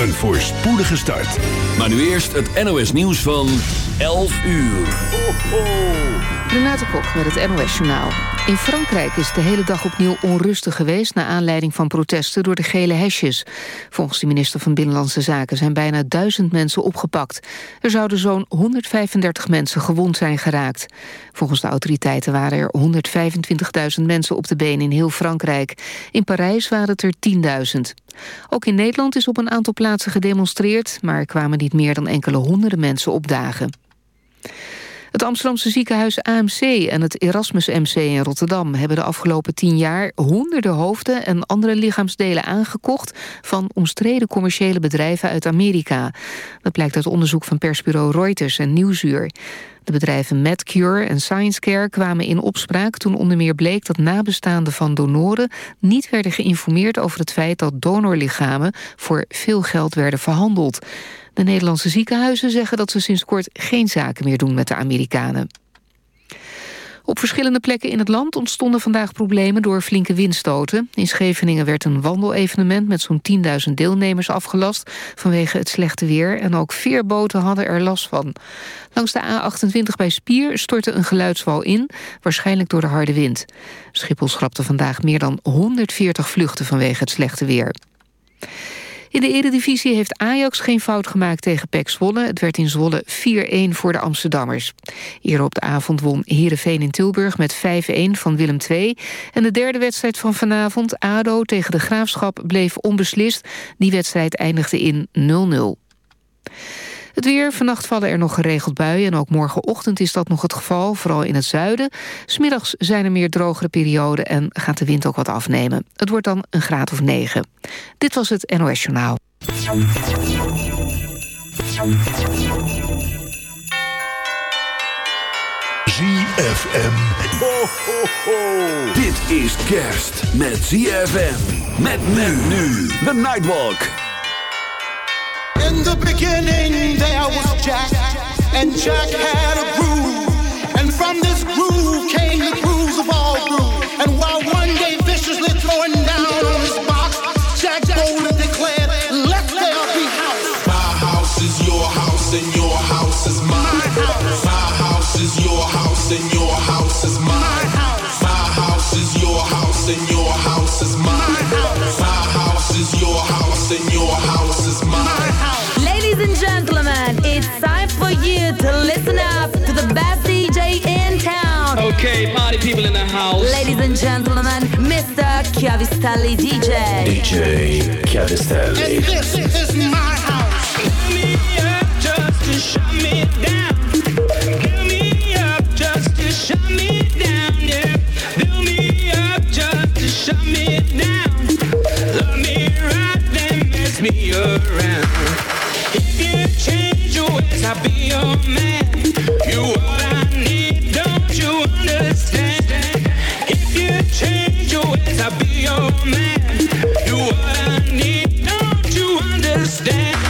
Een voorspoedige start. Maar nu eerst het NOS nieuws van 11 uur. Renate Kok met het NOS Journaal. In Frankrijk is de hele dag opnieuw onrustig geweest... naar aanleiding van protesten door de gele hesjes. Volgens de minister van Binnenlandse Zaken zijn bijna duizend mensen opgepakt. Er zouden zo'n 135 mensen gewond zijn geraakt. Volgens de autoriteiten waren er 125.000 mensen op de been in heel Frankrijk. In Parijs waren het er 10.000. Ook in Nederland is op een aantal plaatsen gedemonstreerd... maar er kwamen niet meer dan enkele honderden mensen opdagen. Het Amsterdamse ziekenhuis AMC en het Erasmus MC in Rotterdam... hebben de afgelopen tien jaar honderden hoofden en andere lichaamsdelen aangekocht... van omstreden commerciële bedrijven uit Amerika. Dat blijkt uit onderzoek van persbureau Reuters en Nieuwsuur. De bedrijven MedCure en ScienceCare kwamen in opspraak... toen onder meer bleek dat nabestaanden van donoren... niet werden geïnformeerd over het feit dat donorlichamen... voor veel geld werden verhandeld. De Nederlandse ziekenhuizen zeggen dat ze sinds kort geen zaken meer doen met de Amerikanen. Op verschillende plekken in het land ontstonden vandaag problemen door flinke windstoten. In Scheveningen werd een wandelevenement met zo'n 10.000 deelnemers afgelast vanwege het slechte weer en ook veerboten hadden er last van. Langs de A28 bij Spier stortte een geluidswal in, waarschijnlijk door de harde wind. Schiphol schrapte vandaag meer dan 140 vluchten vanwege het slechte weer. In de eredivisie heeft Ajax geen fout gemaakt tegen PEC Zwolle. Het werd in Zwolle 4-1 voor de Amsterdammers. Eerder op de avond won Heerenveen in Tilburg met 5-1 van Willem II. En de derde wedstrijd van vanavond, ADO tegen de Graafschap, bleef onbeslist. Die wedstrijd eindigde in 0-0. Het weer, vannacht vallen er nog geregeld buien... en ook morgenochtend is dat nog het geval, vooral in het zuiden. Smiddags zijn er meer drogere perioden en gaat de wind ook wat afnemen. Het wordt dan een graad of 9. Dit was het NOS Journaal. ZFM. Ho. Dit is kerst met ZFM. Met men nu. The Nightwalk. In the beginning there was Jack, and Jack had a groove. And from this groove came the grooves of all grooves. People in the house. Ladies and gentlemen, Mr. Chiavistelli DJ. DJ Chiavistelli. And this is my house. Fill me up just to shut me down. Fill me up just to shut me down. Yeah. Fill me up just to shut me down. Love me right, then mess me around. If you change your ways, I'll be your man. You what I need, don't you understand? If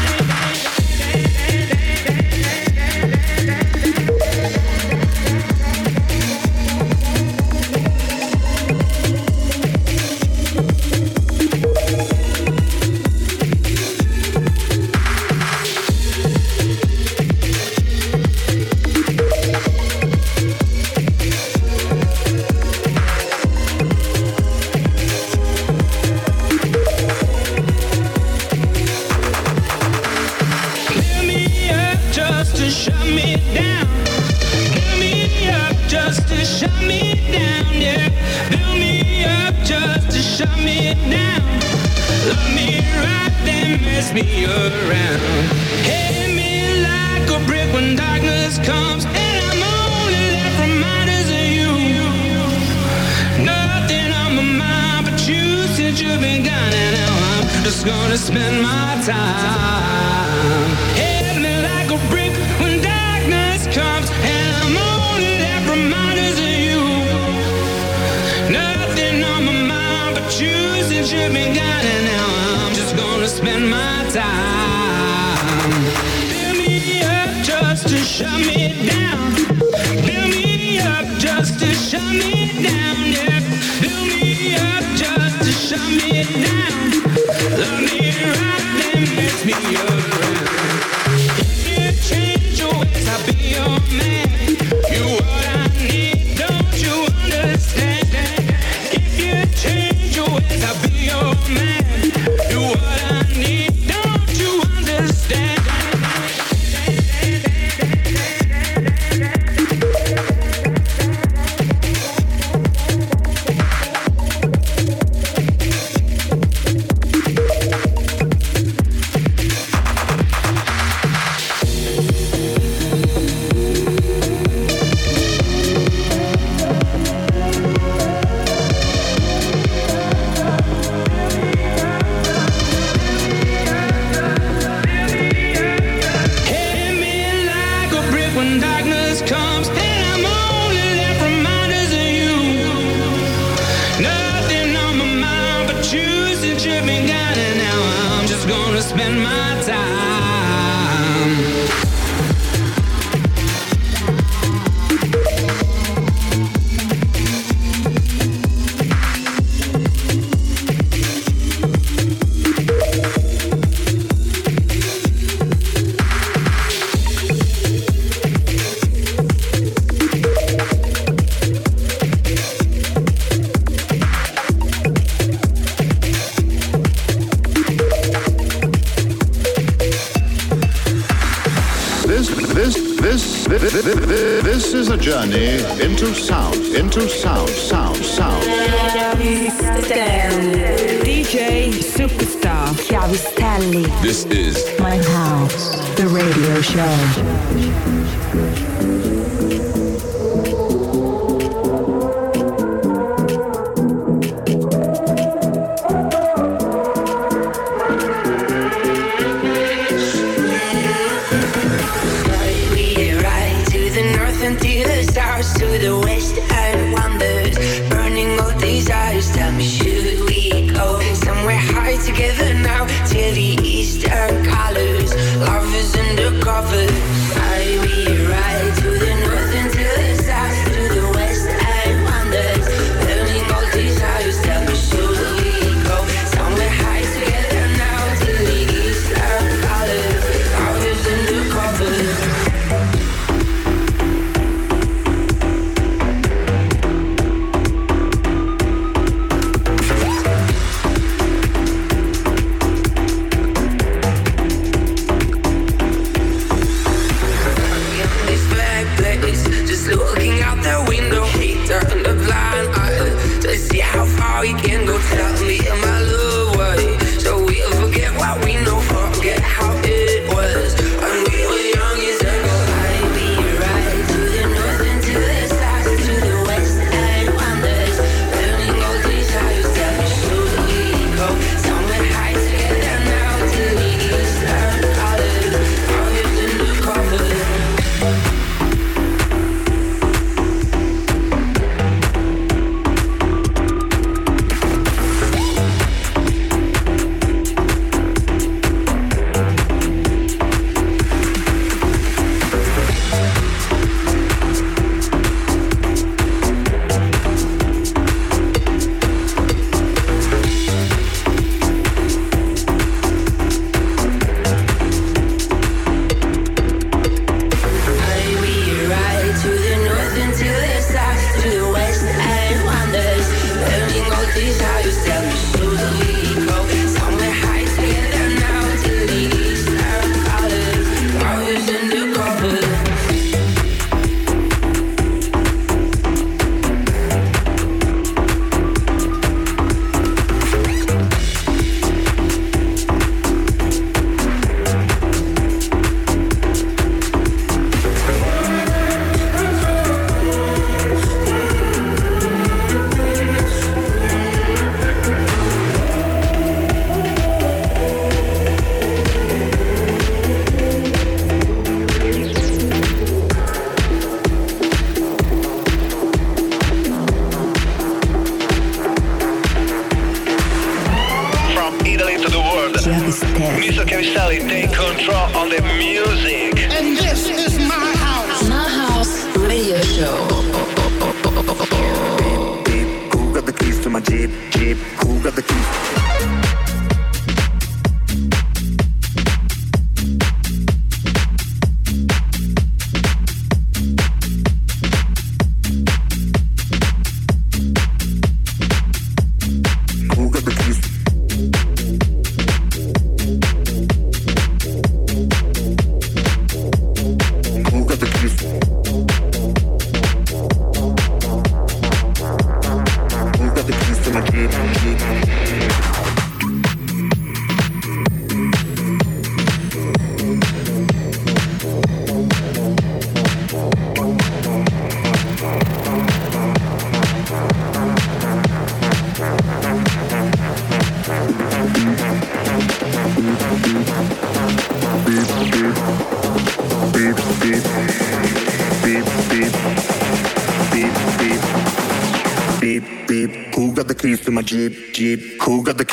my Jeep, Jeep? Who got the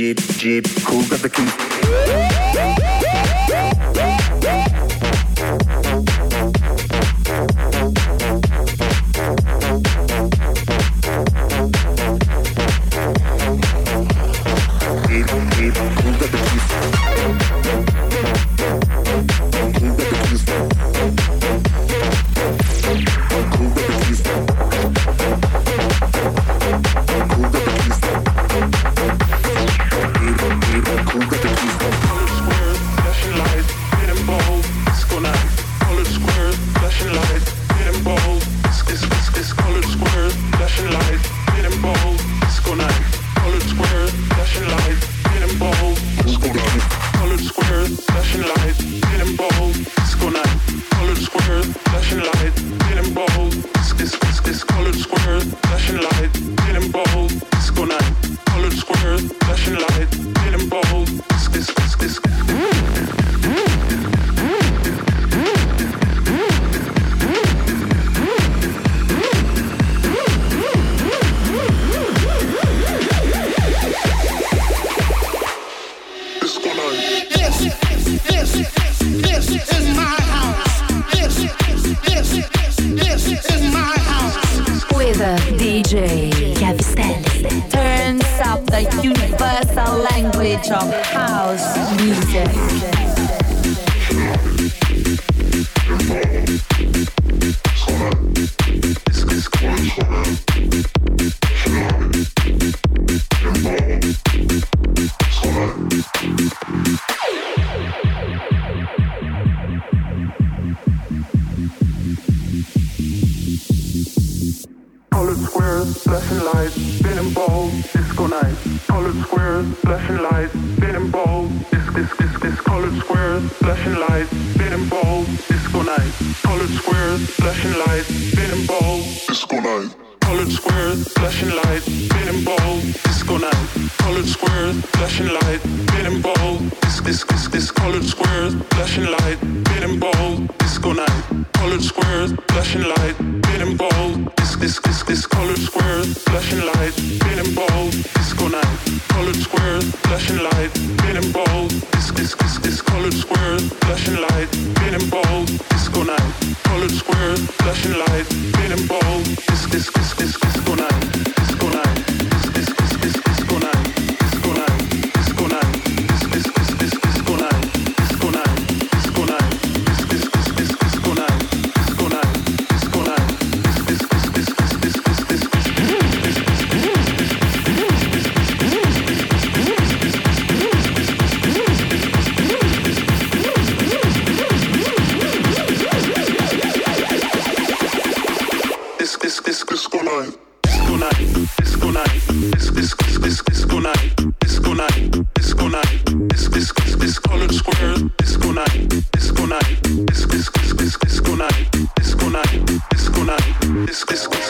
Jeep, Jeep, who got the key? squares, flashing lights, spinning balls, disco night. Colored squares, flashing lights, spinning balls, disc, disc, disc, disc. Colored squares, flashing lights, spinning balls, disco night. Colored squares, flashing lights, spinning balls, disco night. Colored squares, flashing lights, spinning balls, disco night. Colored square, flashing light, getting bold. This, this, this, this colored square, flashing light, getting bold. Disco night. Colored square, flashing light, getting bold. This, this, this, this colored square, flashing light, getting bold. Disco night. Colored square, flashing light, getting bold. This, this, this, this colored square, flashing light, getting bold. Disco night. Colored square, flashing light, getting bold. This, this, this, this, night. Disco night, disco night, disco disco disco disco night, disco night, disco night, disco disco disco square, disco night, disco night, disco disco disco disco night, disco night, disco night, disco.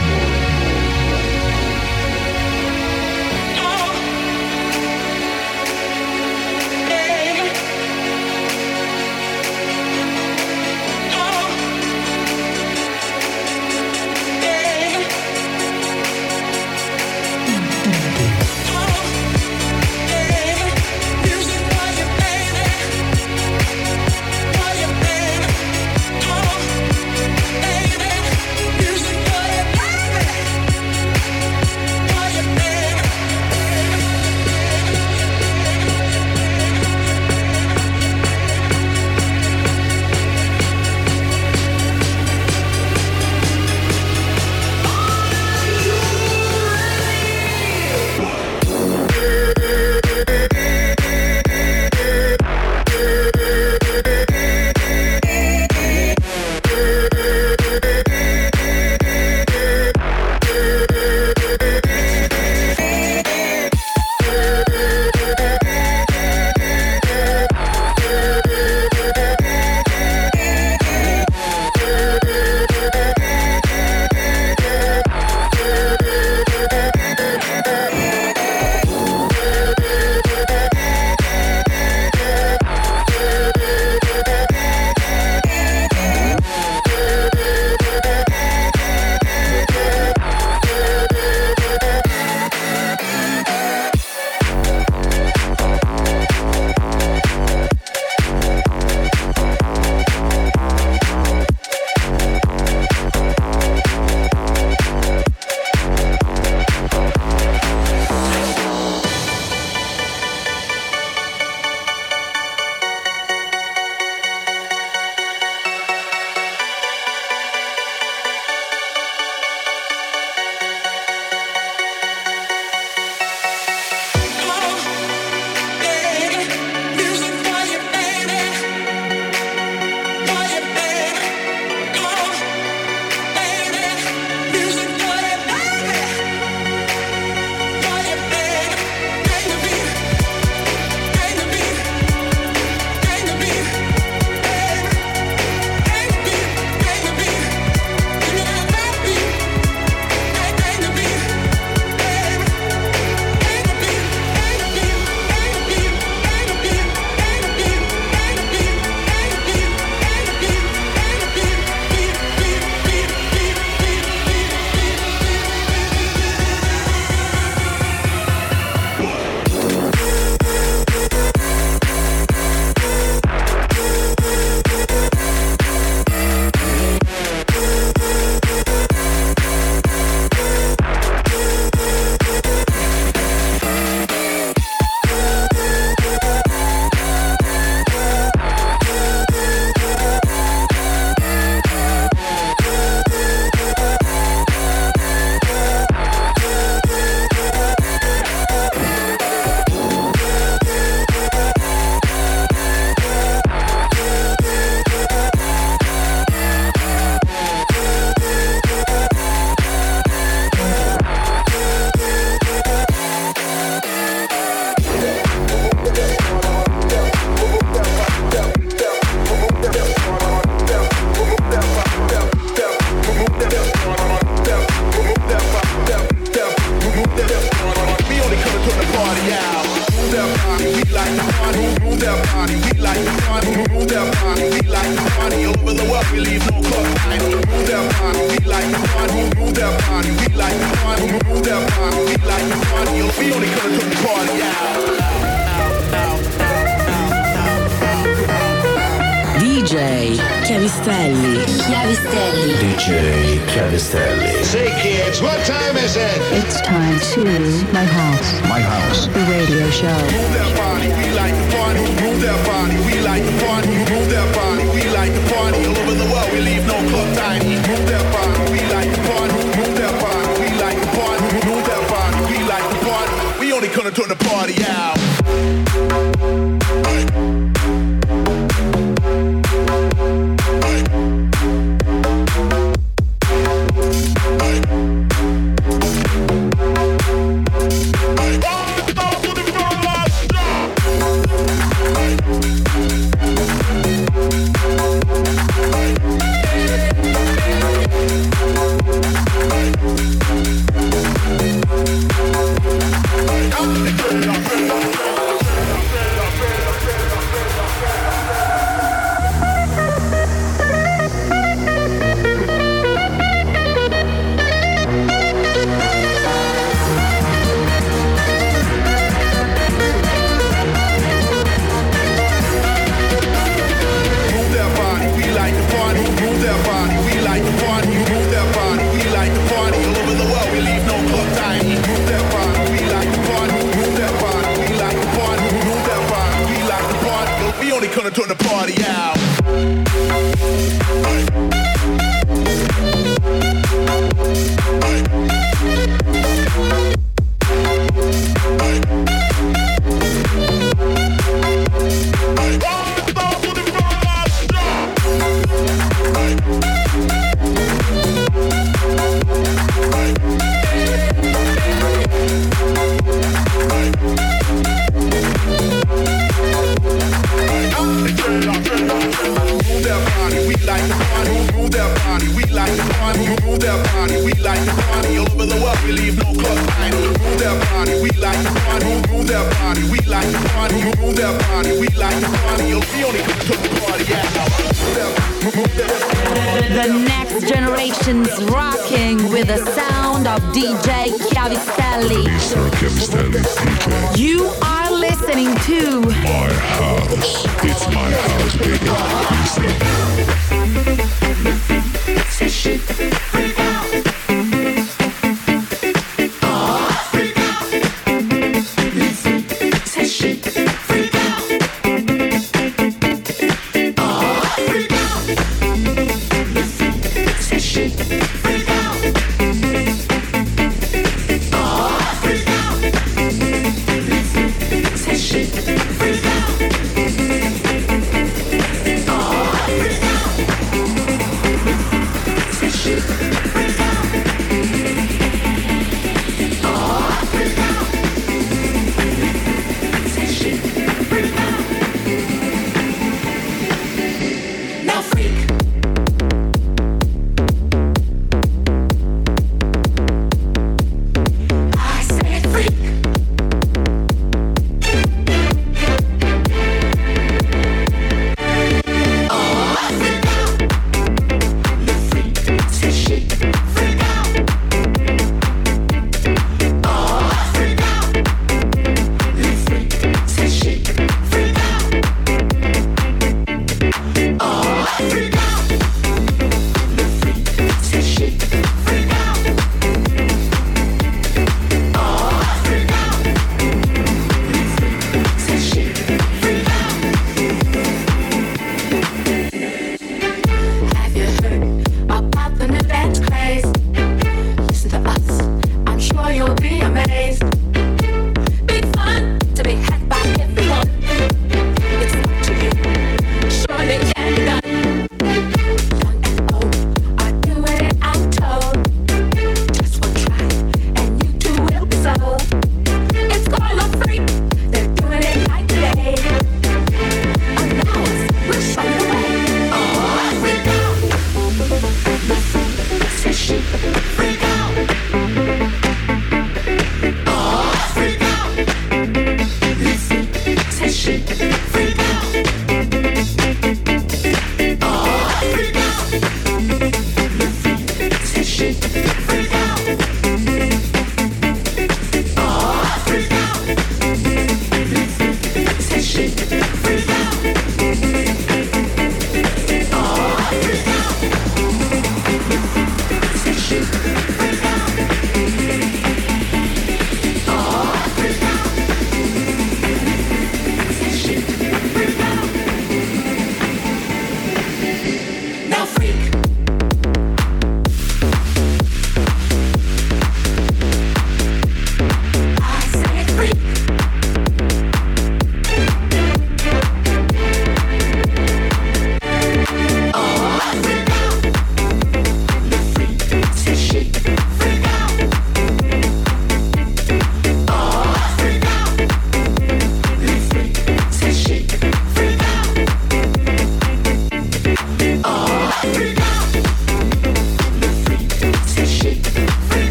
Stick on, stick.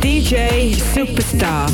DJ Superstar.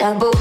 elbow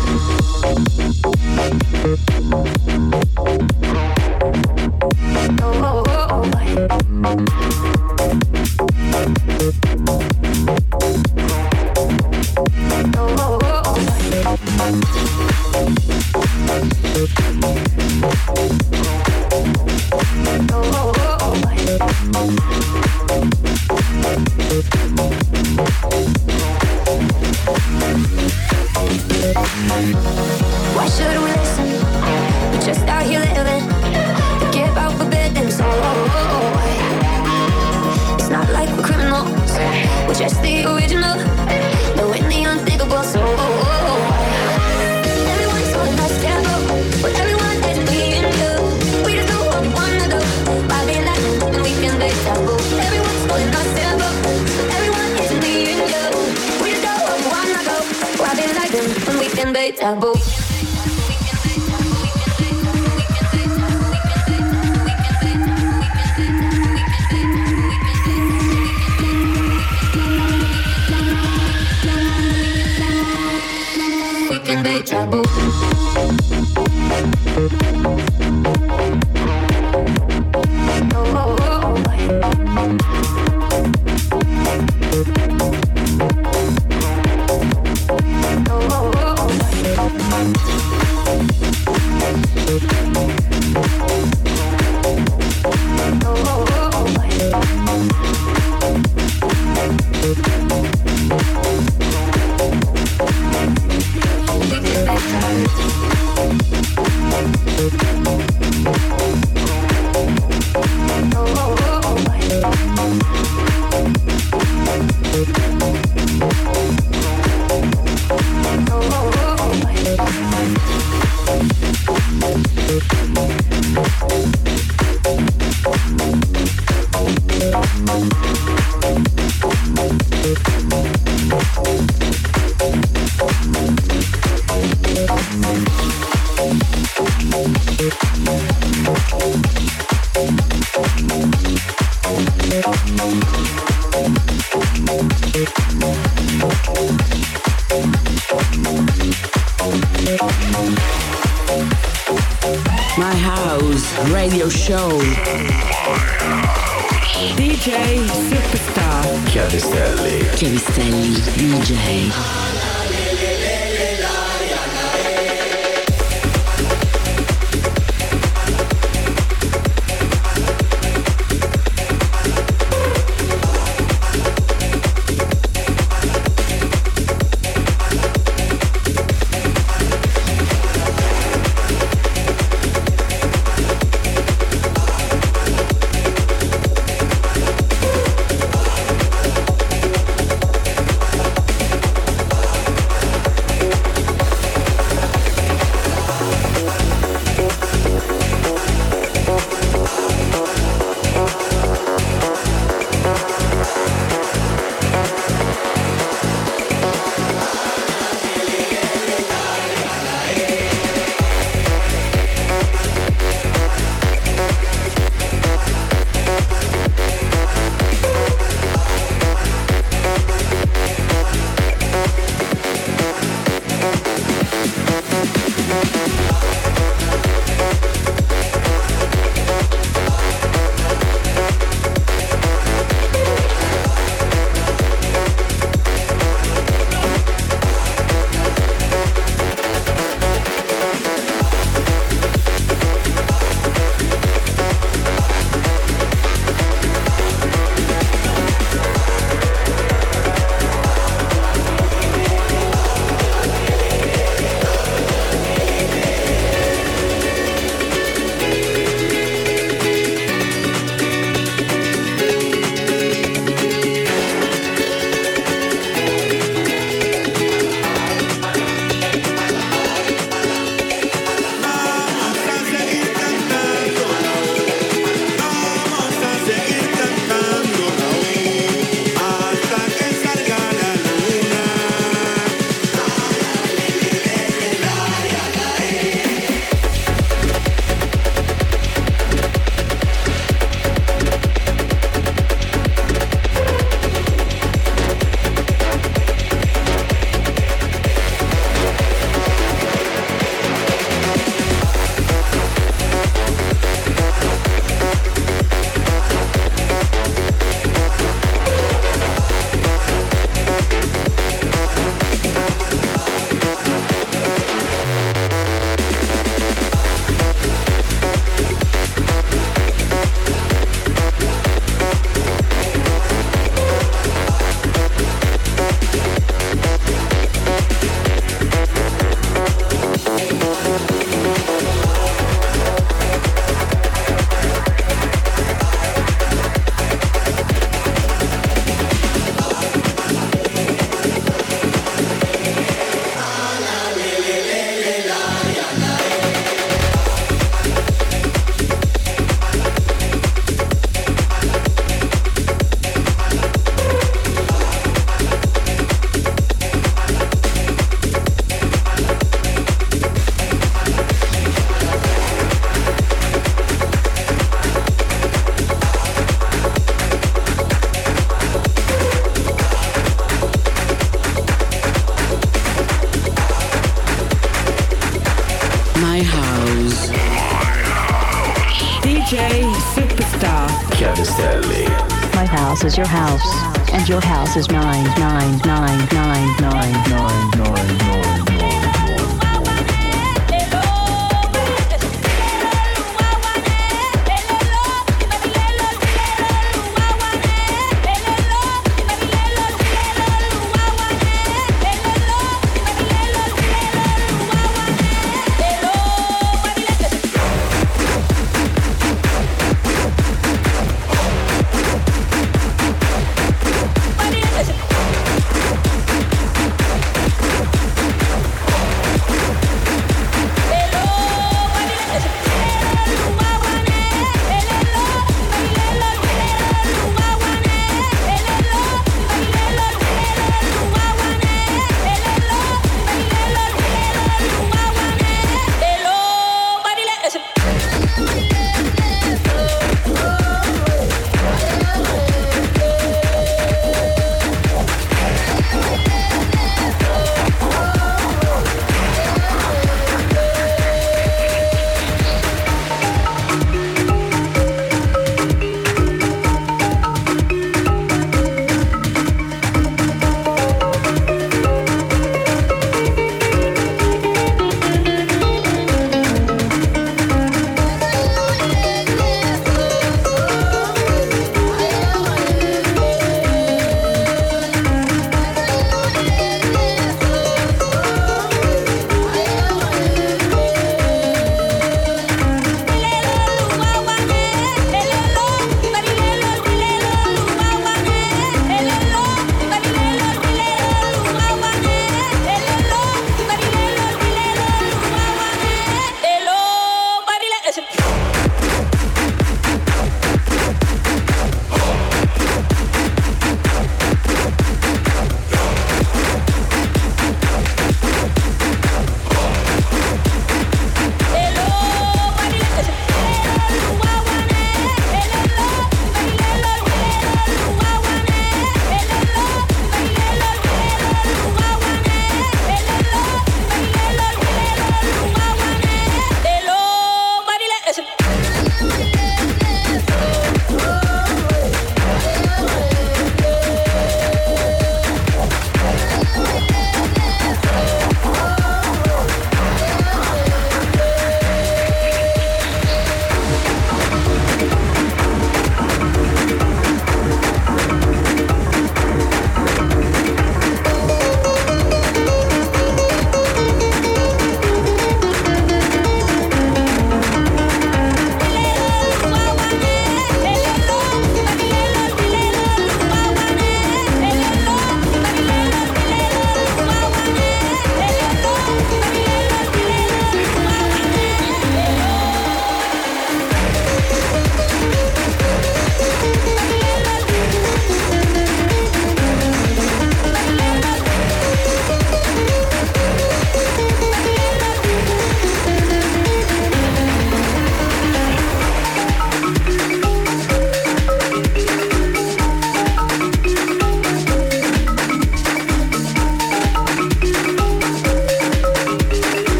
Thank you.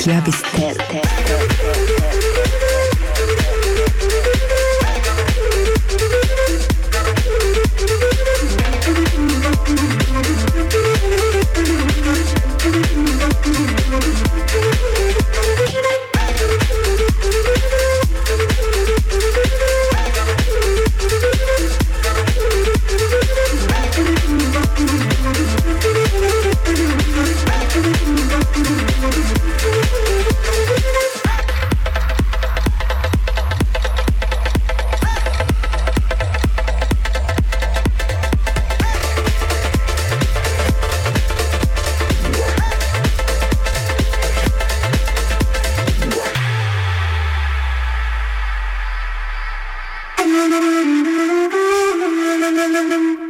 Querbeet. Dum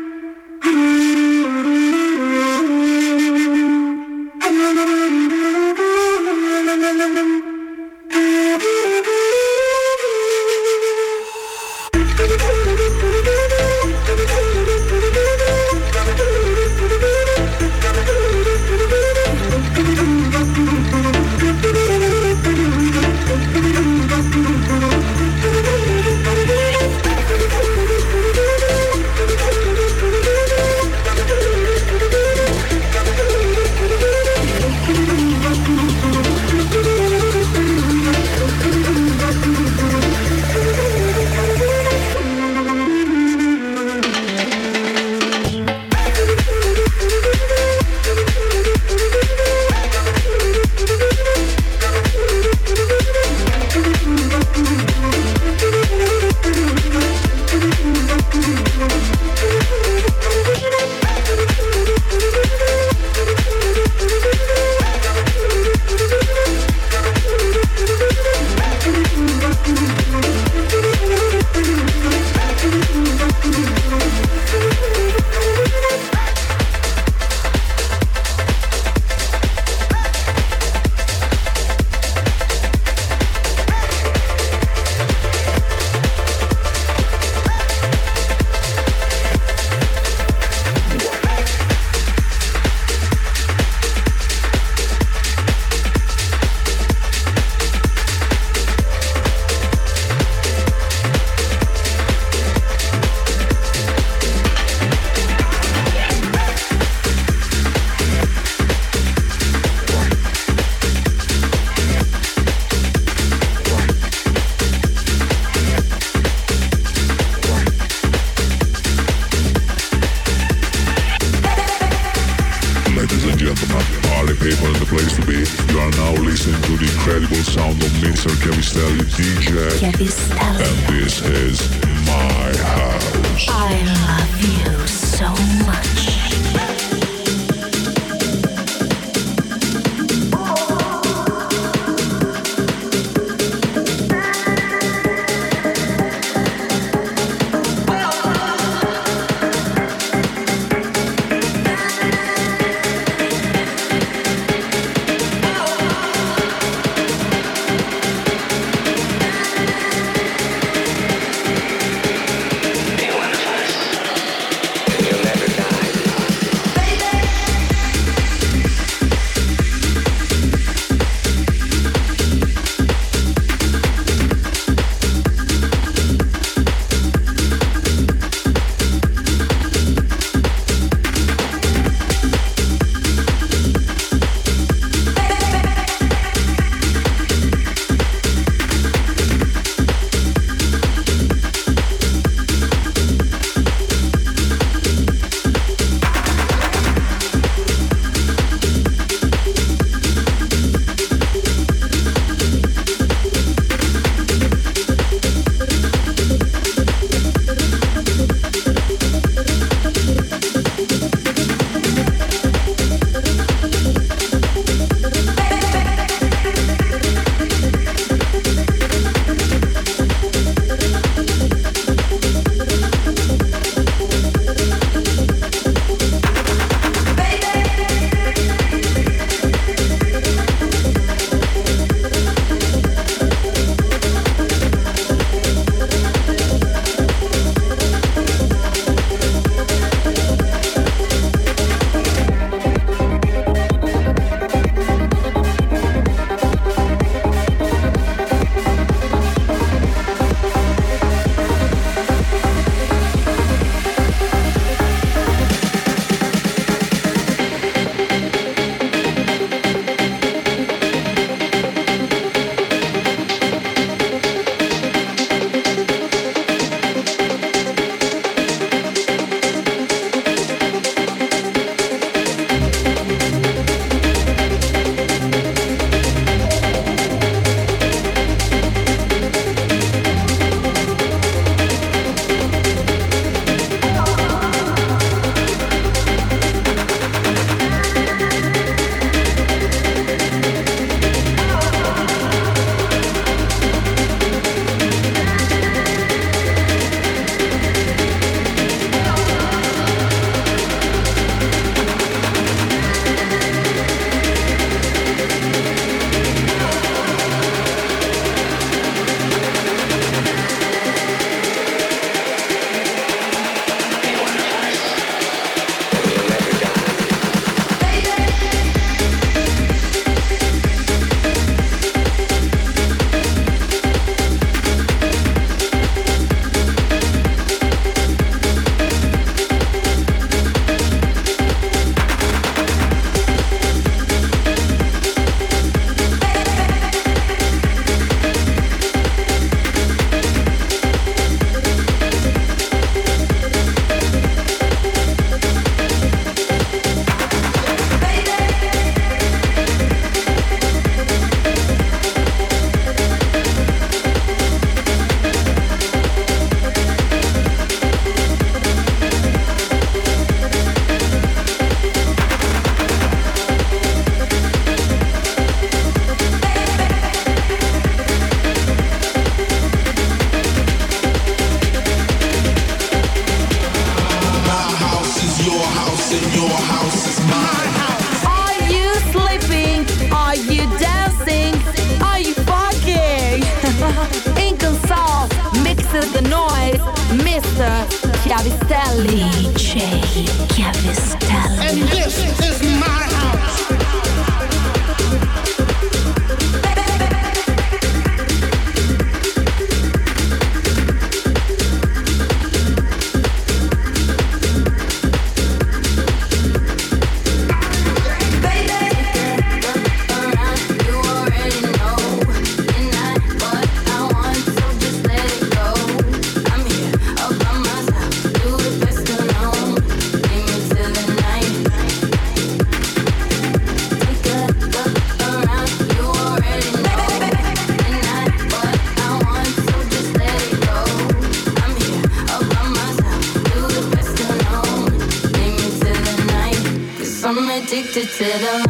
rhythm.